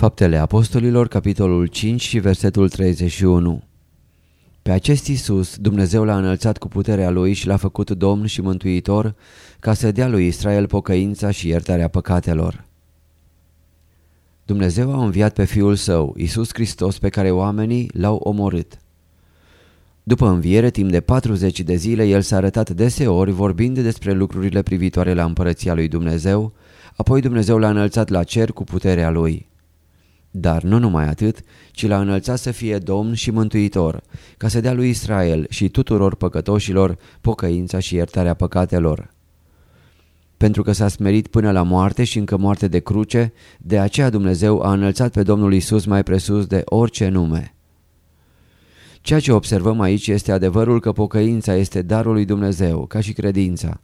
Faptele Apostolilor, capitolul 5 și versetul 31 Pe acest Iisus Dumnezeu l-a înălțat cu puterea Lui și l-a făcut Domn și Mântuitor ca să dea lui Israel pocăința și iertarea păcatelor. Dumnezeu a înviat pe Fiul Său, Iisus Hristos, pe care oamenii l-au omorât. După înviere, timp de 40 de zile, El s-a arătat deseori vorbind despre lucrurile privitoare la împărăția lui Dumnezeu, apoi Dumnezeu l-a înălțat la cer cu puterea Lui. Dar nu numai atât, ci l-a înălțat să fie Domn și Mântuitor, ca să dea lui Israel și tuturor păcătoșilor pocăința și iertarea păcatelor. Pentru că s-a smerit până la moarte și încă moarte de cruce, de aceea Dumnezeu a înălțat pe Domnul Isus mai presus de orice nume. Ceea ce observăm aici este adevărul că pocăința este darul lui Dumnezeu, ca și credința,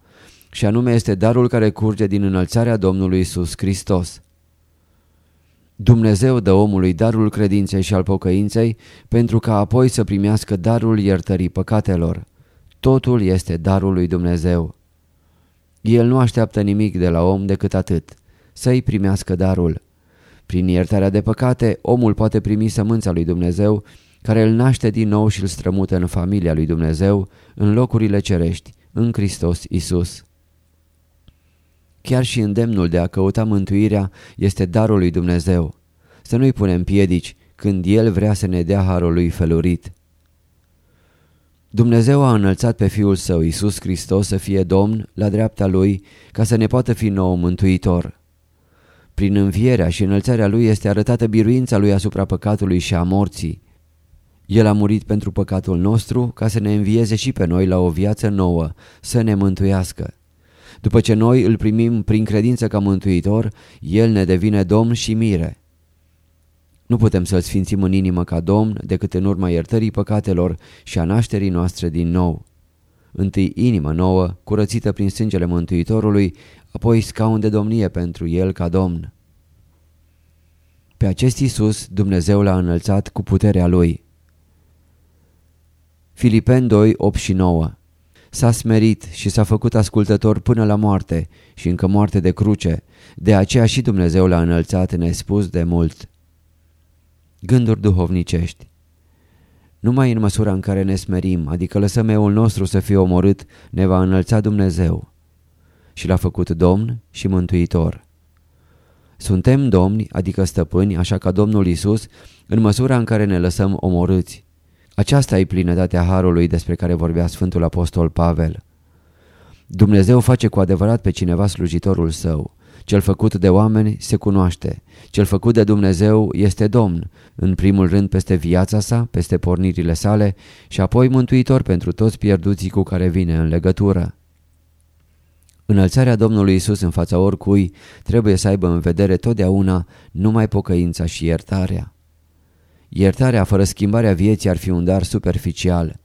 și anume este darul care curge din înălțarea Domnului Isus Hristos. Dumnezeu dă omului darul credinței și al pocăinței pentru ca apoi să primească darul iertării păcatelor. Totul este darul lui Dumnezeu. El nu așteaptă nimic de la om decât atât, să-i primească darul. Prin iertarea de păcate, omul poate primi sămânța lui Dumnezeu, care îl naște din nou și îl strămută în familia lui Dumnezeu, în locurile cerești, în Hristos Isus. Chiar și îndemnul de a căuta mântuirea este darul lui Dumnezeu. Să nu-i punem piedici când El vrea să ne dea harul lui felurit. Dumnezeu a înălțat pe Fiul Său, Iisus Hristos, să fie Domn la dreapta Lui, ca să ne poată fi nou mântuitor. Prin învierea și înălțarea Lui este arătată biruința Lui asupra păcatului și a morții. El a murit pentru păcatul nostru ca să ne învieze și pe noi la o viață nouă, să ne mântuiască. După ce noi îl primim prin credință ca mântuitor, El ne devine Domn și mire. Nu putem să-L sfințim în inimă ca Domn decât în urma iertării păcatelor și a nașterii noastre din nou. Întâi inimă nouă, curățită prin sângele Mântuitorului, apoi scaun de domnie pentru El ca Domn. Pe acest Iisus Dumnezeu l-a înălțat cu puterea Lui. Filipen 2, 8 și 9 S-a smerit și s-a făcut ascultător până la moarte și încă moarte de cruce, de aceea și Dumnezeu l-a înălțat nespus de mult. Gânduri duhovnicești Numai în măsura în care ne smerim, adică lăsăm eul nostru să fie omorât, ne va înălța Dumnezeu. Și l-a făcut Domn și Mântuitor. Suntem domni, adică stăpâni, așa ca Domnul Isus, în măsura în care ne lăsăm omorâți. Aceasta e plinătatea Harului despre care vorbea Sfântul Apostol Pavel. Dumnezeu face cu adevărat pe cineva slujitorul său. Cel făcut de oameni se cunoaște. Cel făcut de Dumnezeu este Domn, în primul rând peste viața sa, peste pornirile sale și apoi mântuitor pentru toți pierduții cu care vine în legătură. Înălțarea Domnului Isus în fața oricui trebuie să aibă în vedere totdeauna numai pocăința și iertarea. Iertarea fără schimbarea vieții ar fi un dar superficial.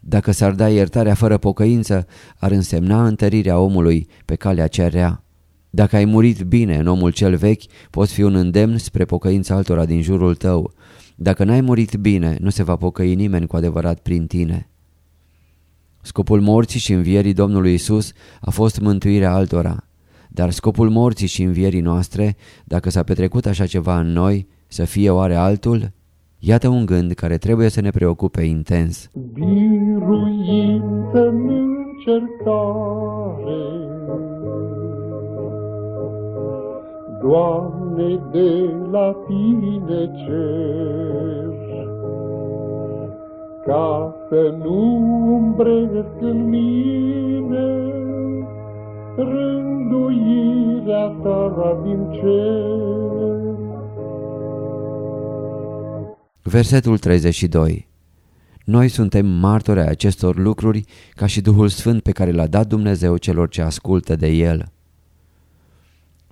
Dacă s-ar da iertarea fără pocăință, ar însemna întărirea omului pe calea cea rea. Dacă ai murit bine în omul cel vechi, poți fi un îndemn spre pocăința altora din jurul tău. Dacă n-ai murit bine, nu se va pocăi nimeni cu adevărat prin tine. Scopul morții și învierii Domnului Isus a fost mântuirea altora. Dar scopul morții și învierii noastre, dacă s-a petrecut așa ceva în noi, să fie oare altul? Iată un gând care trebuie să ne preocupe intens. Biruință în încercare, Doamne, de la Tine cer, ca să nu umbresc în mine rânduirea Ta din cer. Versetul 32 Noi suntem martori ai acestor lucruri ca și Duhul Sfânt pe care l-a dat Dumnezeu celor ce ascultă de El.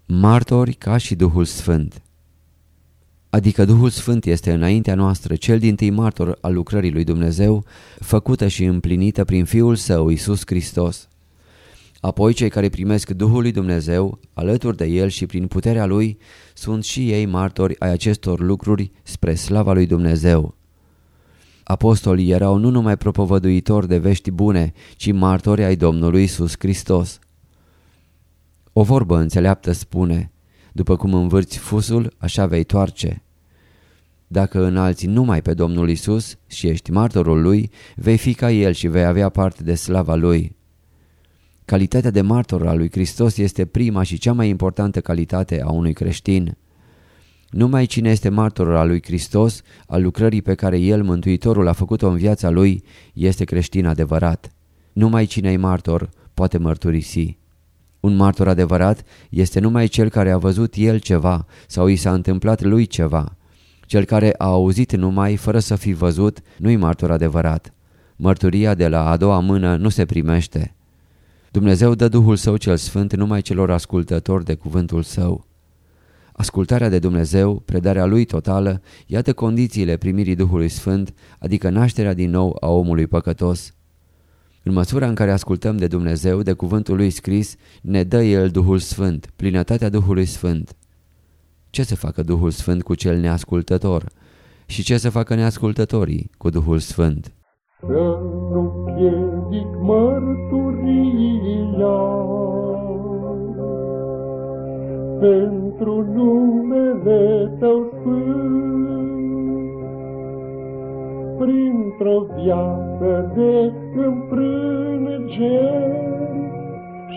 Martori ca și Duhul Sfânt Adică Duhul Sfânt este înaintea noastră cel din tâi martor al lucrării lui Dumnezeu, făcută și împlinită prin Fiul Său, Isus Hristos. Apoi cei care primesc Duhul lui Dumnezeu, alături de El și prin puterea Lui, sunt și ei martori ai acestor lucruri spre slava lui Dumnezeu. Apostolii erau nu numai propovăduitori de vești bune, ci martori ai Domnului Iisus Hristos. O vorbă înțeleaptă spune, După cum învârți fusul, așa vei toarce. Dacă înalți numai pe Domnul Isus și ești martorul Lui, vei fi ca El și vei avea parte de slava Lui. Calitatea de martor al lui Hristos este prima și cea mai importantă calitate a unui creștin. Numai cine este martor al lui Hristos, al lucrării pe care El, Mântuitorul, a făcut-o în viața Lui, este creștin adevărat. Numai cine e martor poate mărturisi. Un martor adevărat este numai cel care a văzut el ceva sau i s-a întâmplat lui ceva. Cel care a auzit numai fără să fi văzut nu-i martor adevărat. Mărturia de la a doua mână nu se primește. Dumnezeu dă Duhul Său cel Sfânt numai celor ascultători de cuvântul Său. Ascultarea de Dumnezeu, predarea Lui totală, iată condițiile primirii Duhului Sfânt, adică nașterea din nou a omului păcătos. În măsura în care ascultăm de Dumnezeu, de cuvântul lui scris, ne dă El Duhul Sfânt, plinătatea Duhului Sfânt. Ce să facă Duhul Sfânt cu cel neascultător? Și ce să facă neascultătorii cu Duhul Sfânt? Să nu piedic mărturia pentru numele Tău Sfânt printr-o viață de înfrângeri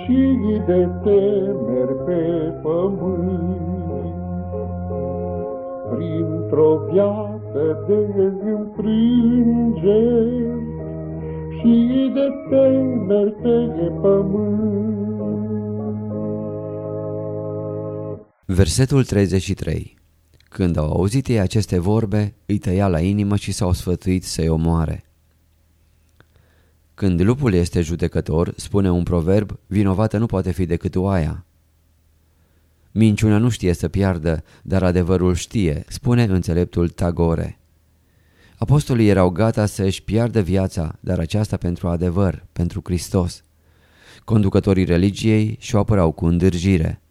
și de temeri pe pământ. Printr-o viață de înfrângeri și de temeri pe pământ. Versetul 33 când au auzit ei aceste vorbe, îi tăia la inimă și s-au sfătuit să-i omoare. Când lupul este judecător, spune un proverb, vinovată nu poate fi decât oaia. Minciuna nu știe să piardă, dar adevărul știe, spune înțeleptul Tagore. Apostolii erau gata să își piardă viața, dar aceasta pentru adevăr, pentru Hristos. Conducătorii religiei și-o apărau cu îndârjire.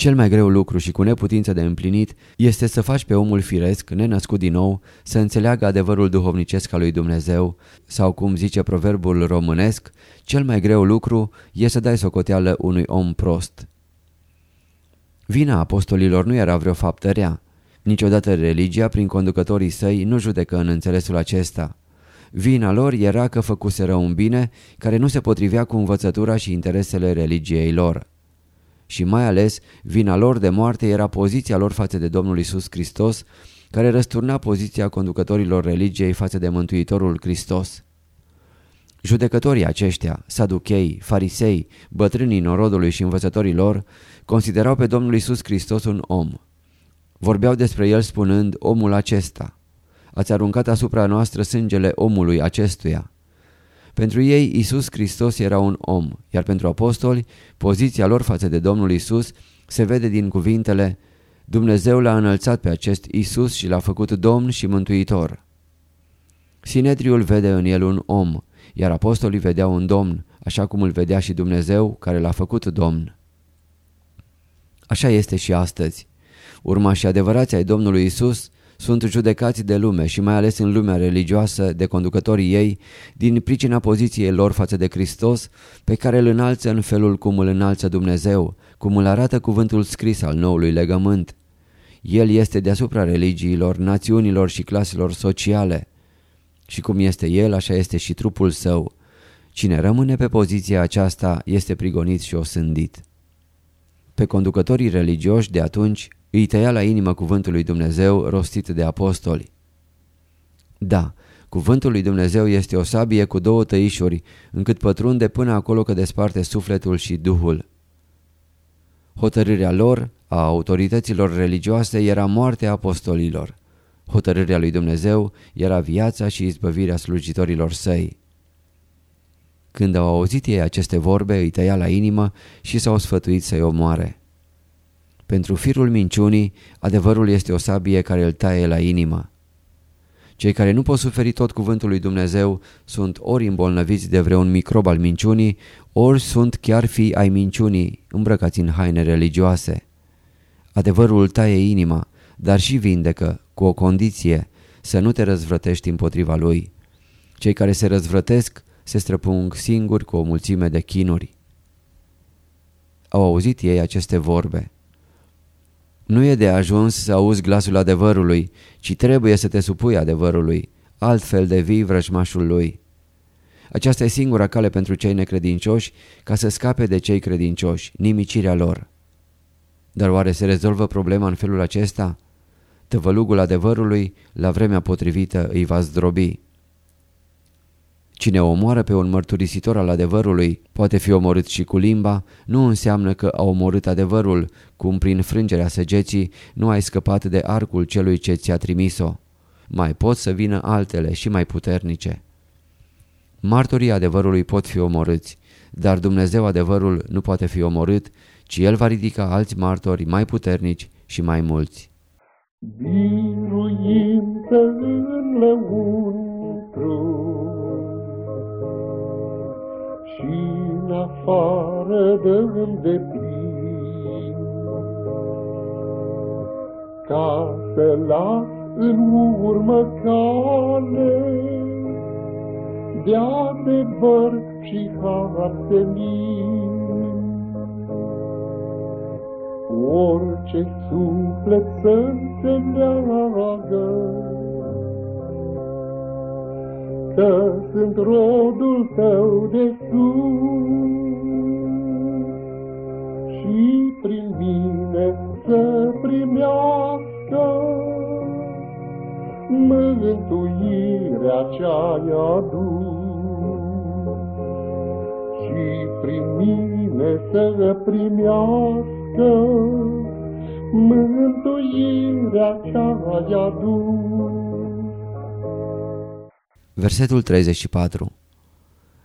Cel mai greu lucru și cu neputință de împlinit este să faci pe omul firesc, nenăscut din nou, să înțeleagă adevărul duhovnicesc al lui Dumnezeu sau, cum zice proverbul românesc, cel mai greu lucru e să dai socoteală unui om prost. Vina apostolilor nu era vreo faptă rea. Niciodată religia, prin conducătorii săi, nu judecă în înțelesul acesta. Vina lor era că făcuseră un bine care nu se potrivea cu învățătura și interesele religiei lor și mai ales vina lor de moarte era poziția lor față de Domnul Isus Hristos, care răsturna poziția conducătorilor religiei față de Mântuitorul Hristos. Judecătorii aceștia, saduchei, farisei, bătrânii norodului și învățătorii lor, considerau pe Domnul Isus Hristos un om. Vorbeau despre el spunând, omul acesta. Ați aruncat asupra noastră sângele omului acestuia. Pentru ei Isus Hristos era un om, iar pentru apostoli poziția lor față de Domnul Isus se vede din cuvintele Dumnezeu l-a înălțat pe acest Isus și l-a făcut Domn și Mântuitor. Sinedriul vede în el un om, iar apostolii vedeau un Domn, așa cum îl vedea și Dumnezeu care l-a făcut Domn. Așa este și astăzi. Urmașii adevărați ai Domnului Isus sunt judecați de lume și mai ales în lumea religioasă de conducătorii ei din pricina poziției lor față de Hristos pe care îl înalță în felul cum îl înalță Dumnezeu, cum îl arată cuvântul scris al noului legământ. El este deasupra religiilor, națiunilor și claselor sociale. Și cum este el, așa este și trupul său. Cine rămâne pe poziția aceasta este prigonit și osândit. Pe conducătorii religioși de atunci îi tăia la inimă cuvântul lui Dumnezeu rostit de apostoli. Da, cuvântul lui Dumnezeu este o sabie cu două tăișuri, încât pătrunde până acolo că desparte sufletul și duhul. Hotărârea lor, a autorităților religioase, era moartea apostolilor. Hotărârea lui Dumnezeu era viața și izbăvirea slujitorilor săi. Când au auzit ei aceste vorbe, îi tăia la inimă și s-au sfătuit să-i omoare. Pentru firul minciunii, adevărul este o sabie care îl taie la inimă. Cei care nu pot suferi tot cuvântul lui Dumnezeu sunt ori îmbolnăviți de vreun microb al minciunii, ori sunt chiar fi ai minciunii, îmbrăcați în haine religioase. Adevărul taie inima, dar și vindecă, cu o condiție, să nu te răzvrătești împotriva lui. Cei care se răzvrătesc se străpung singuri cu o mulțime de chinuri. Au auzit ei aceste vorbe. Nu e de ajuns să auzi glasul adevărului, ci trebuie să te supui adevărului, altfel devii vrăjmașul lui. Aceasta e singura cale pentru cei necredincioși ca să scape de cei credincioși, nimicirea lor. Dar oare se rezolvă problema în felul acesta? Tăvălugul adevărului, la vremea potrivită, îi va zdrobi. Cine omoară pe un mărturisitor al adevărului poate fi omorât și cu limba, nu înseamnă că a omorât adevărul, cum prin frângerea săgeții nu ai scăpat de arcul celui ce ți-a trimis-o. Mai pot să vină altele și mai puternice. Martorii adevărului pot fi omorâți, dar Dumnezeu adevărul nu poate fi omorât, ci El va ridica alți martori mai puternici și mai mulți. Biruință în lăuntru și în afară dăm de plin, ca să las în urmă cale de adevăr și har senin. Orice suflet să înțeleagă că sunt rodul tău de sus și prin mine să primească mântuirea ce-ai adus și prin mine să primească mântuirea ce-ai adus. Versetul 34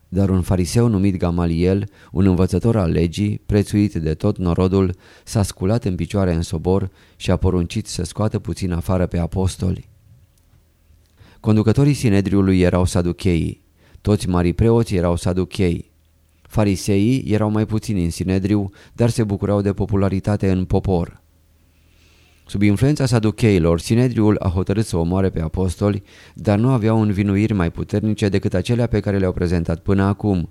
Dar un fariseu numit Gamaliel, un învățător al legii, prețuit de tot norodul, s-a sculat în picioare în sobor și a poruncit să scoată puțin afară pe apostoli. Conducătorii Sinedriului erau saducheii, toți marii preoți erau saduchei. Fariseii erau mai puțini în Sinedriu, dar se bucurau de popularitate în popor. Sub influența saducheilor, Sinedriul a hotărât să omoare pe apostoli, dar nu aveau învinuiri mai puternice decât acelea pe care le-au prezentat până acum,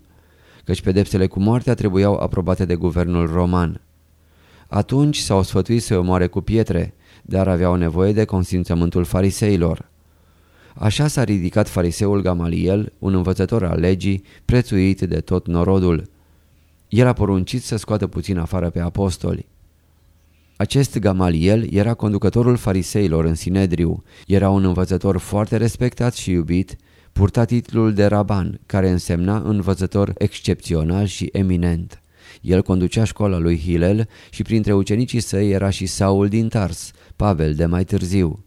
căci pedepsele cu moartea trebuiau aprobate de guvernul roman. Atunci s-au sfătuit să omoare cu pietre, dar aveau nevoie de consimțământul fariseilor. Așa s-a ridicat fariseul Gamaliel, un învățător al legii, prețuit de tot norodul. El a poruncit să scoată puțin afară pe apostoli. Acest Gamaliel era conducătorul fariseilor în Sinedriu, era un învățător foarte respectat și iubit, purta titlul de raban, care însemna învățător excepțional și eminent. El conducea școala lui Hilel și printre ucenicii săi era și Saul din Tars, Pavel de mai târziu.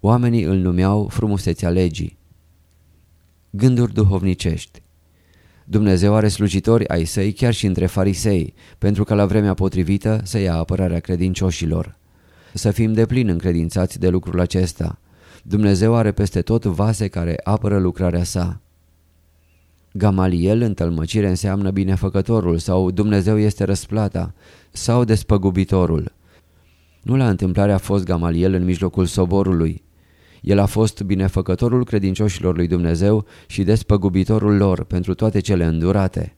Oamenii îl numeau frumusețea legii. Gânduri duhovnicești Dumnezeu are slujitori ai săi chiar și între farisei, pentru că la vremea potrivită să ia apărarea credincioșilor. Să fim deplin încredințați de lucrul acesta. Dumnezeu are peste tot vase care apără lucrarea sa. Gamaliel în tălmăcire înseamnă binefăcătorul sau Dumnezeu este răsplata sau despăgubitorul. Nu la întâmplare a fost Gamaliel în mijlocul soborului. El a fost binefăcătorul credincioșilor lui Dumnezeu și despăgubitorul lor pentru toate cele îndurate.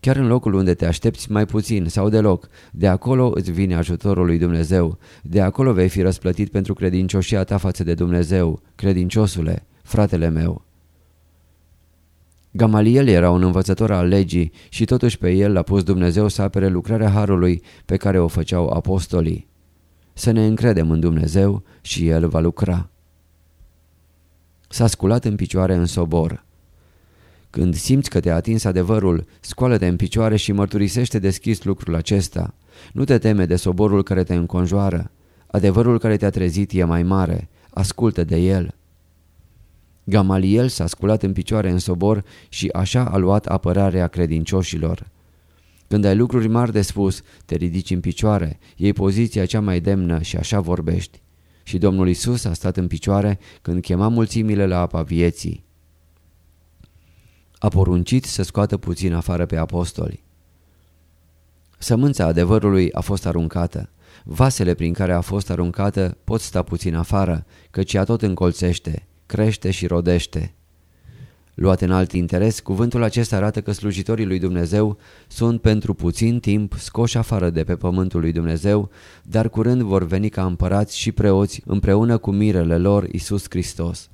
Chiar în locul unde te aștepți mai puțin sau deloc, de acolo îți vine ajutorul lui Dumnezeu, de acolo vei fi răsplătit pentru credincioșia ta față de Dumnezeu, credinciosule, fratele meu. Gamaliel era un învățător al legii și totuși pe el l-a pus Dumnezeu să apere lucrarea Harului pe care o făceau apostolii să ne încredem în Dumnezeu și El va lucra. S-a sculat în picioare în sobor. Când simți că te-a atins adevărul, scoală-te în picioare și mărturisește deschis lucrul acesta. Nu te teme de soborul care te înconjoară. Adevărul care te-a trezit e mai mare. Ascultă de el. Gamaliel s-a sculat în picioare în sobor și așa a luat apărarea credincioșilor. Când ai lucruri mari de spus, te ridici în picioare, iei poziția cea mai demnă și așa vorbești. Și Domnul Isus a stat în picioare când chema mulțimile la apa vieții. A poruncit să scoată puțin afară pe apostoli. Sămânța adevărului a fost aruncată. Vasele prin care a fost aruncată pot sta puțin afară, căci ea tot încolțește, crește și rodește. Luat în alt interes, cuvântul acesta arată că slujitorii lui Dumnezeu sunt pentru puțin timp scoși afară de pe pământul lui Dumnezeu, dar curând vor veni ca împărați și preoți împreună cu mirele lor Isus Hristos.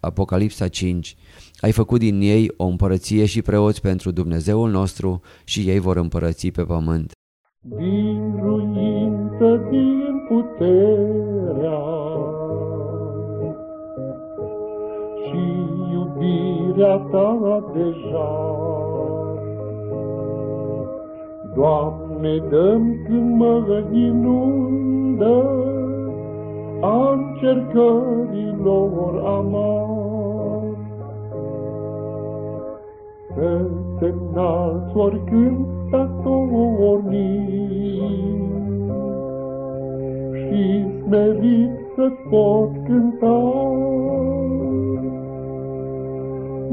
Apocalipsa 5 Ai făcut din ei o împărăție și preoți pentru Dumnezeul nostru și ei vor împărăți pe pământ. Biruință din puterea și iubirea ta deja. Doamne, dăm când mă inundă a încercărilor amar. Să te înalți oricând s-a și smerit să-ți pot cânta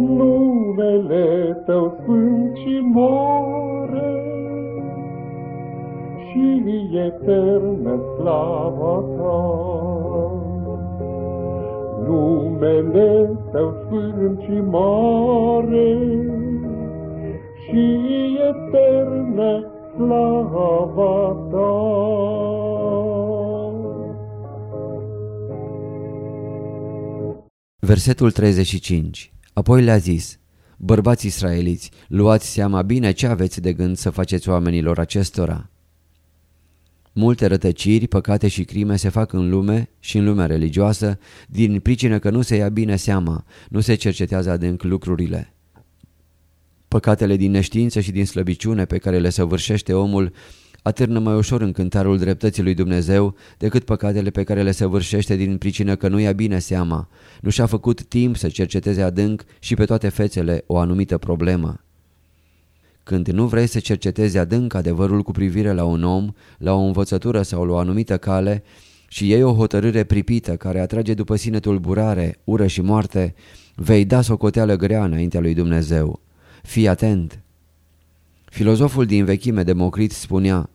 numele Tău sfânt și mare și eternă slava Ta. Numele Tău sfânt și mare și eternă slava Ta. Versetul 35 Apoi le-a zis, bărbați israeliți, luați seama bine ce aveți de gând să faceți oamenilor acestora. Multe rătăciri, păcate și crime se fac în lume și în lumea religioasă din pricină că nu se ia bine seama, nu se cercetează adânc lucrurile. Păcatele din neștiință și din slăbiciune pe care le săvârșește omul atârnă mai ușor în cântarul dreptății lui Dumnezeu decât păcatele pe care le săvârșește din pricină că nu ia bine seama, nu și-a făcut timp să cerceteze adânc și pe toate fețele o anumită problemă. Când nu vrei să cercetezi adânc adevărul cu privire la un om, la o învățătură sau la o anumită cale și iei o hotărâre pripită care atrage după sine tulburare, ură și moarte, vei da socoteală grea înaintea lui Dumnezeu. Fii atent! Filozoful din vechime Democrit spunea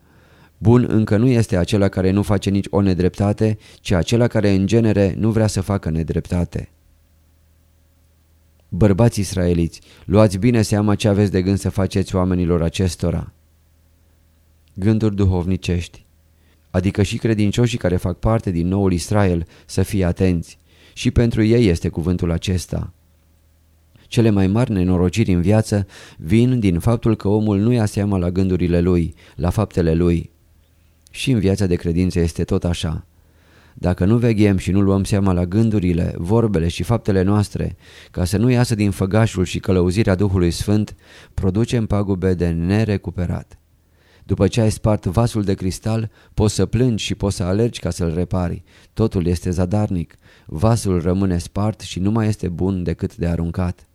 Bun încă nu este acela care nu face nici o nedreptate, ci acela care în genere nu vrea să facă nedreptate. Bărbați israeliți, luați bine seama ce aveți de gând să faceți oamenilor acestora. Gânduri duhovnicești Adică și credincioșii care fac parte din noul Israel să fie atenți. Și pentru ei este cuvântul acesta. Cele mai mari nenorociri în viață vin din faptul că omul nu ia seama la gândurile lui, la faptele lui. Și în viața de credință este tot așa. Dacă nu veghem și nu luăm seama la gândurile, vorbele și faptele noastre, ca să nu iasă din făgașul și călăuzirea Duhului Sfânt, producem pagube de nerecuperat. După ce ai spart vasul de cristal, poți să plângi și poți să alergi ca să-l repari. Totul este zadarnic. Vasul rămâne spart și nu mai este bun decât de aruncat.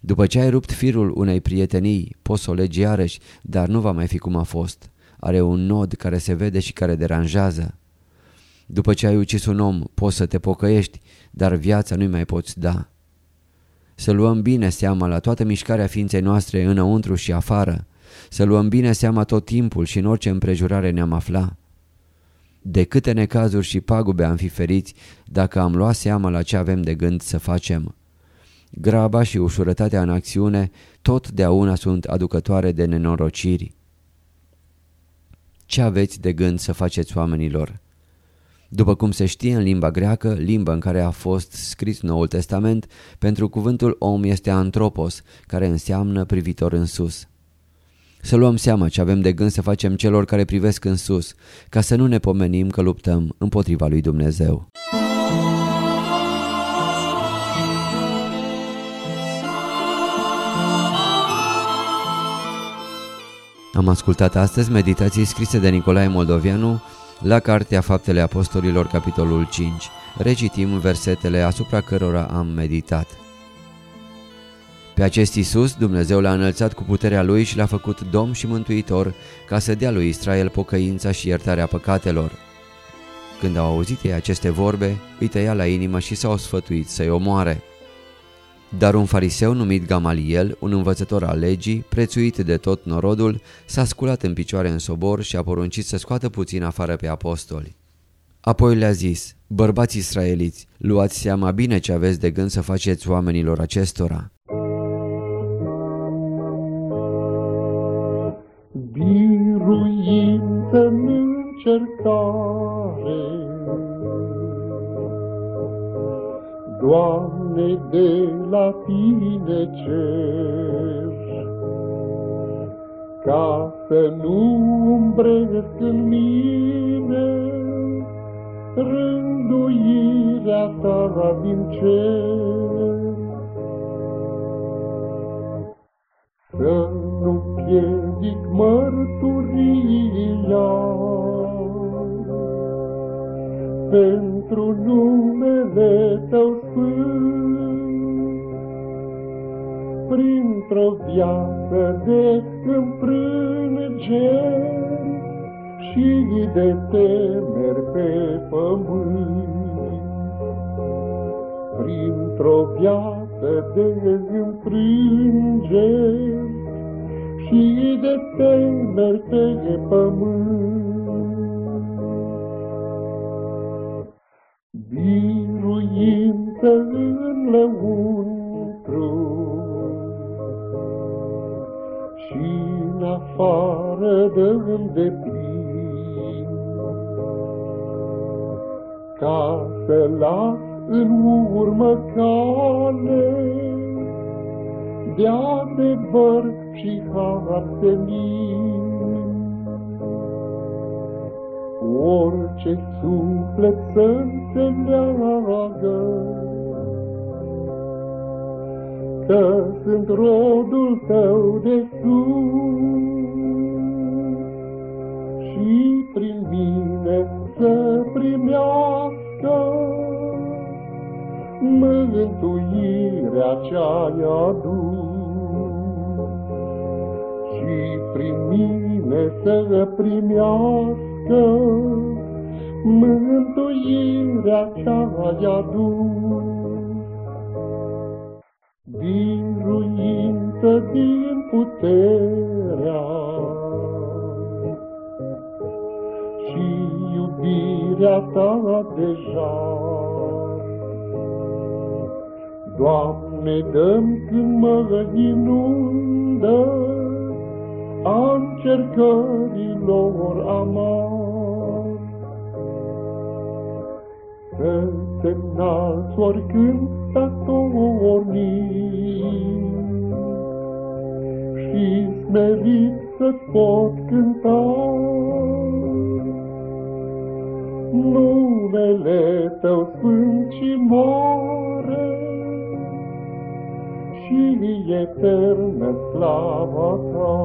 După ce ai rupt firul unei prietenii, poți să o legi iarăși, dar nu va mai fi cum a fost. Are un nod care se vede și care deranjează. După ce ai ucis un om, poți să te pocăiești, dar viața nu-i mai poți da. Să luăm bine seama la toată mișcarea ființei noastre înăuntru și afară. Să luăm bine seama tot timpul și în orice împrejurare ne-am afla. De câte necazuri și pagube am fi feriți dacă am luat seama la ce avem de gând să facem. Graba și ușurătatea în acțiune totdeauna sunt aducătoare de nenorociri. Ce aveți de gând să faceți oamenilor? După cum se știe în limba greacă, limba în care a fost scris Noul Testament, pentru cuvântul om este antropos, care înseamnă privitor în sus. Să luăm seama ce avem de gând să facem celor care privesc în sus, ca să nu ne pomenim că luptăm împotriva lui Dumnezeu. Am ascultat astăzi meditații scrise de Nicolae Moldovianu la Cartea Faptele Apostolilor, capitolul 5. Recitim versetele asupra cărora am meditat. Pe acest Iisus Dumnezeu l-a înălțat cu puterea Lui și l-a făcut Domn și Mântuitor ca să dea lui Israel pocăința și iertarea păcatelor. Când au auzit ei aceste vorbe, îi tăia la inimă și s-au sfătuit să-i omoare. Dar un fariseu numit Gamaliel, un învățător al legii, prețuit de tot norodul, s-a sculat în picioare în sobor și a poruncit să scoată puțin afară pe apostoli. Apoi le-a zis, bărbați israeliți, luați seama bine ce aveți de gând să faceți oamenilor acestora. Biruință în încercare, Doamne, de la Tine cer, ca să nu umbresc în mine rânduirea Ta din cer. Să nu piedic mărturia pentru numele printr-o viață de înfrângeri și de temeri pe pământ. Printr-o viață de înfrângeri și de temeri pe pământ. De plin, ca să las în urmă cale de adevăr și har Orice suflet să înțeleagă că sunt rodul tău de primească mântuirea ce-ai adus și prin mine să primească mântuirea ce-ai adus. Biruință din puterea iubirea ta deja. Doamne, dăm când mă inundă a încercărilor amar. Să te înalți oricând statornic și smerit să-ți pot cânta. Numele Tău sfânt și mare, și eternă slava ta.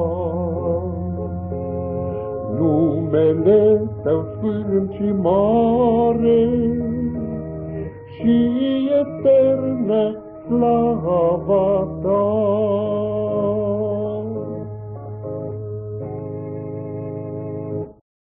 Numele Tău sfânt și mare și eternă slava ta.